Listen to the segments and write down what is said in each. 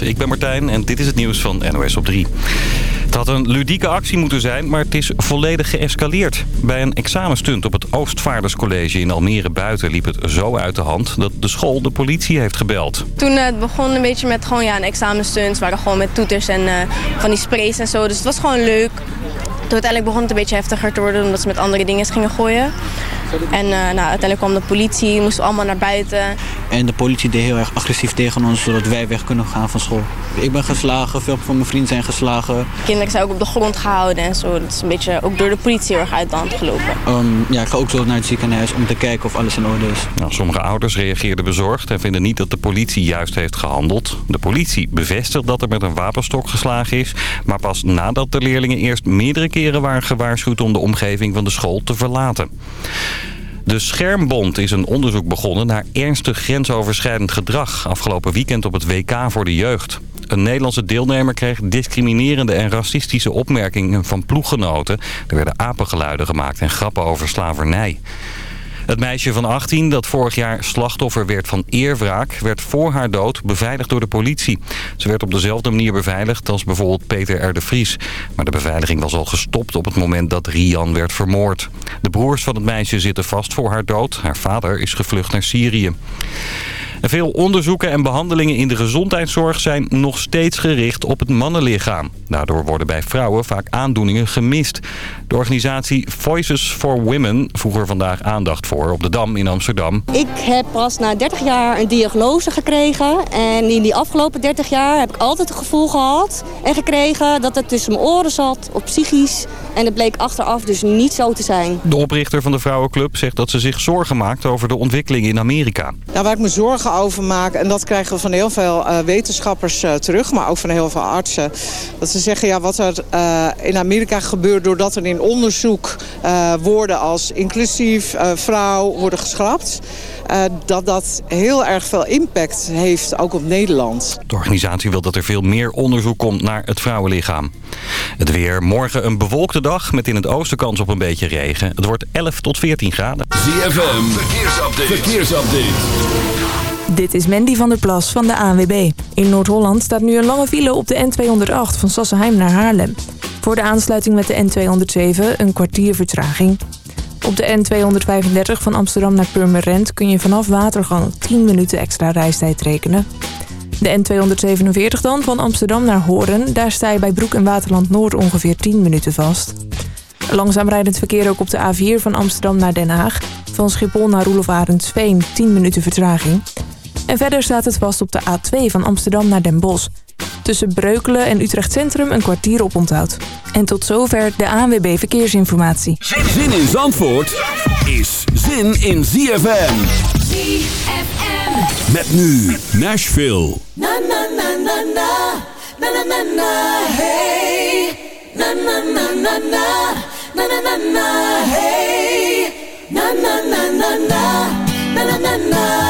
Ik ben Martijn en dit is het nieuws van NOS op 3. Het had een ludieke actie moeten zijn, maar het is volledig geëscaleerd. Bij een examenstunt op het Oostvaarderscollege in Almere Buiten liep het zo uit de hand dat de school de politie heeft gebeld. Toen uh, het begon een beetje met gewoon, ja, een examenstunt, waren gewoon met toeters en uh, van die sprays en zo. Dus het was gewoon leuk. Toen uiteindelijk begon het een beetje heftiger te worden omdat ze met andere dingen gingen gooien. En uh, nou, uiteindelijk kwam de politie, moesten we allemaal naar buiten. En de politie deed heel erg agressief tegen ons, zodat wij weg kunnen gaan van school. Ik ben geslagen, veel van mijn vrienden zijn geslagen. Kinderen zijn ook op de grond gehouden en zo. Dat is een beetje ook door de politie heel erg uit de hand gelopen. Um, ja, ik ga ook zo naar het ziekenhuis om te kijken of alles in orde is. Nou, sommige ouders reageerden bezorgd en vinden niet dat de politie juist heeft gehandeld. De politie bevestigt dat er met een wapenstok geslagen is. Maar pas nadat de leerlingen eerst meerdere keren waren gewaarschuwd om de omgeving van de school te verlaten. De Schermbond is een onderzoek begonnen naar ernstig grensoverschrijdend gedrag... afgelopen weekend op het WK voor de jeugd. Een Nederlandse deelnemer kreeg discriminerende en racistische opmerkingen van ploeggenoten. Er werden apengeluiden gemaakt en grappen over slavernij. Het meisje van 18 dat vorig jaar slachtoffer werd van eerwraak... werd voor haar dood beveiligd door de politie. Ze werd op dezelfde manier beveiligd als bijvoorbeeld Peter R. de Vries. Maar de beveiliging was al gestopt op het moment dat Rian werd vermoord. De broers van het meisje zitten vast voor haar dood. Haar vader is gevlucht naar Syrië. Veel onderzoeken en behandelingen in de gezondheidszorg zijn nog steeds gericht op het mannenlichaam. Daardoor worden bij vrouwen vaak aandoeningen gemist. De organisatie Voices for Women vroeg er vandaag aandacht voor op de Dam in Amsterdam. Ik heb pas na 30 jaar een diagnose gekregen. En in die afgelopen 30 jaar heb ik altijd het gevoel gehad en gekregen dat het tussen mijn oren zat, op psychisch. En het bleek achteraf dus niet zo te zijn. De oprichter van de Vrouwenclub zegt dat ze zich zorgen maakt over de ontwikkeling in Amerika. Nou, waar ik me zorgen over maak, en dat krijgen we van heel veel uh, wetenschappers uh, terug, maar ook van heel veel artsen. Dat ze zeggen, ja, wat er uh, in Amerika gebeurt doordat er in onderzoek woorden als inclusief, vrouw worden geschrapt. Uh, dat dat heel erg veel impact heeft, ook op Nederland. De organisatie wil dat er veel meer onderzoek komt naar het vrouwenlichaam. Het weer. Morgen een bewolkte dag met in het oosten kans op een beetje regen. Het wordt 11 tot 14 graden. ZFM, verkeersupdate. verkeersupdate. Dit is Mandy van der Plas van de ANWB. In Noord-Holland staat nu een lange file op de N208 van Sassenheim naar Haarlem. Voor de aansluiting met de N207 een kwartier vertraging. Op de N235 van Amsterdam naar Purmerend kun je vanaf Watergang 10 minuten extra reistijd rekenen. De N247 dan van Amsterdam naar Horen. Daar sta je bij Broek en Waterland Noord ongeveer 10 minuten vast. Langzaam rijdend verkeer ook op de A4 van Amsterdam naar Den Haag. Van Schiphol naar Roelof Arendsveen 10 minuten vertraging. En verder staat het vast op de A2 van Amsterdam naar Den Bosch. Tussen Breukelen en Utrecht Centrum een kwartier op onthoud. En tot zover de ANWB Verkeersinformatie. Zin in Zandvoort is zin in ZFM. ZFM. Met nu Nashville. Na na na na na. Na na na na hey. Na na na na na. Na na na na hey. Na na na na na. Na na na na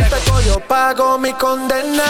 yo pago mi condena.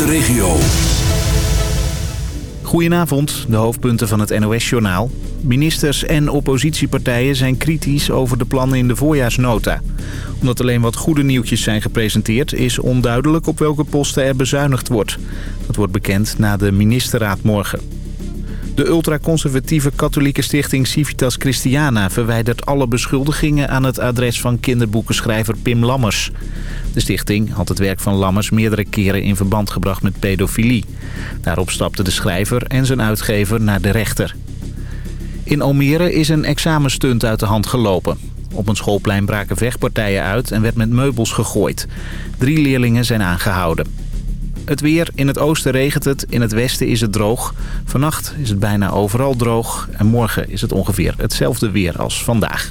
de regio. Goedenavond, de hoofdpunten van het NOS-journaal. Ministers en oppositiepartijen zijn kritisch over de plannen in de voorjaarsnota. Omdat alleen wat goede nieuwtjes zijn gepresenteerd... is onduidelijk op welke posten er bezuinigd wordt. Dat wordt bekend na de ministerraad morgen. De ultraconservatieve katholieke stichting Civitas Christiana... verwijdert alle beschuldigingen aan het adres van kinderboekenschrijver Pim Lammers. De stichting had het werk van Lammers meerdere keren in verband gebracht met pedofilie. Daarop stapte de schrijver en zijn uitgever naar de rechter. In Almere is een examenstunt uit de hand gelopen. Op een schoolplein braken vechtpartijen uit en werd met meubels gegooid. Drie leerlingen zijn aangehouden. Het weer. In het oosten regent het. In het westen is het droog. Vannacht is het bijna overal droog. En morgen is het ongeveer hetzelfde weer als vandaag.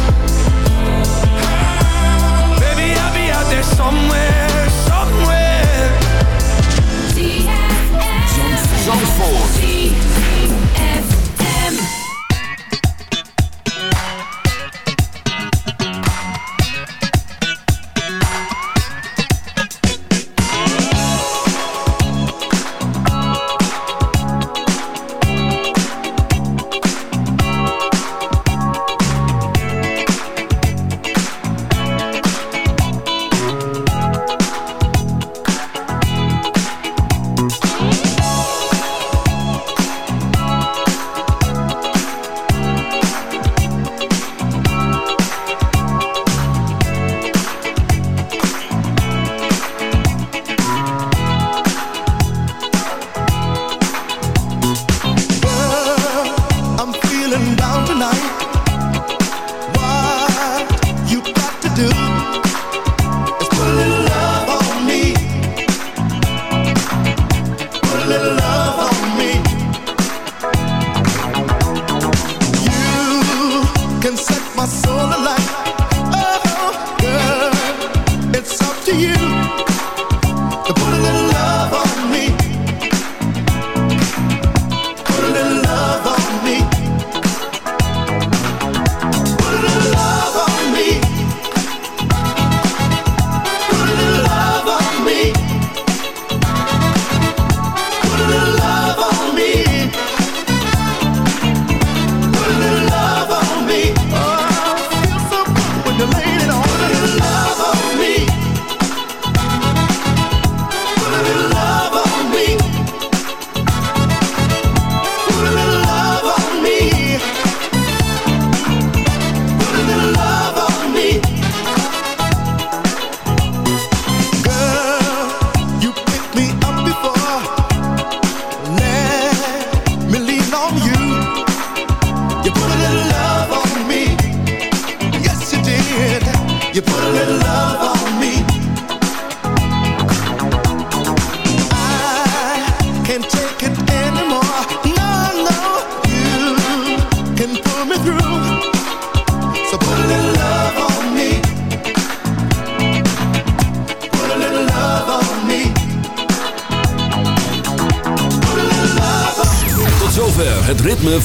Somewhere, somewhere. Zandvoort. Do